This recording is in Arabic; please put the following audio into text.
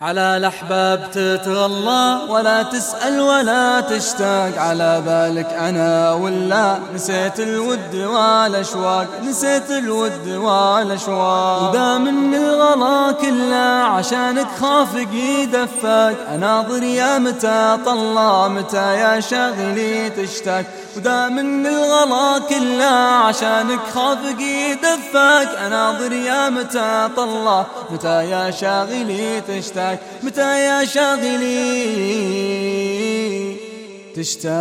على الأحباب تتغلى ولا تسأل ولا تشتاق. على بالك أنا ولا نسيت الود والأشواق نسيت الود والأشواق. ودا من الغلا كله عشانك خافقي دفاك أناظر يا متى طلع متى يا شاغلي تشتاق ودا من الغلا كله عشانك خافقي دفاك أناظر يا متى طلع متى يا شاغلي تشتاق متى يا شاغلي تشتاق